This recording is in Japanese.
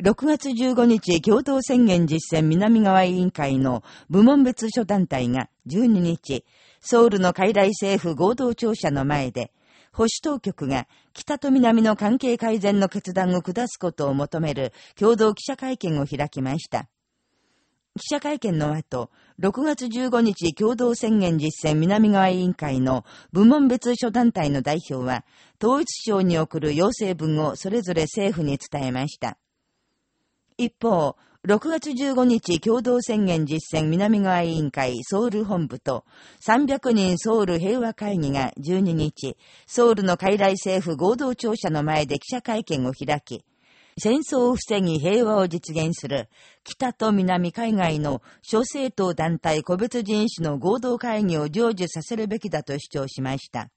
6月15日共同宣言実践南側委員会の部門別諸団体が12日、ソウルの海外政府合同庁舎の前で、保守当局が北と南の関係改善の決断を下すことを求める共同記者会見を開きました。記者会見の後、6月15日共同宣言実践南側委員会の部門別諸団体の代表は、統一省に送る要請文をそれぞれ政府に伝えました。一方、6月15日共同宣言実践南側委員会ソウル本部と300人ソウル平和会議が12日、ソウルの海外政府合同庁舎の前で記者会見を開き、戦争を防ぎ平和を実現する北と南海外の諸政党団体個別人種の合同会議を成就させるべきだと主張しました。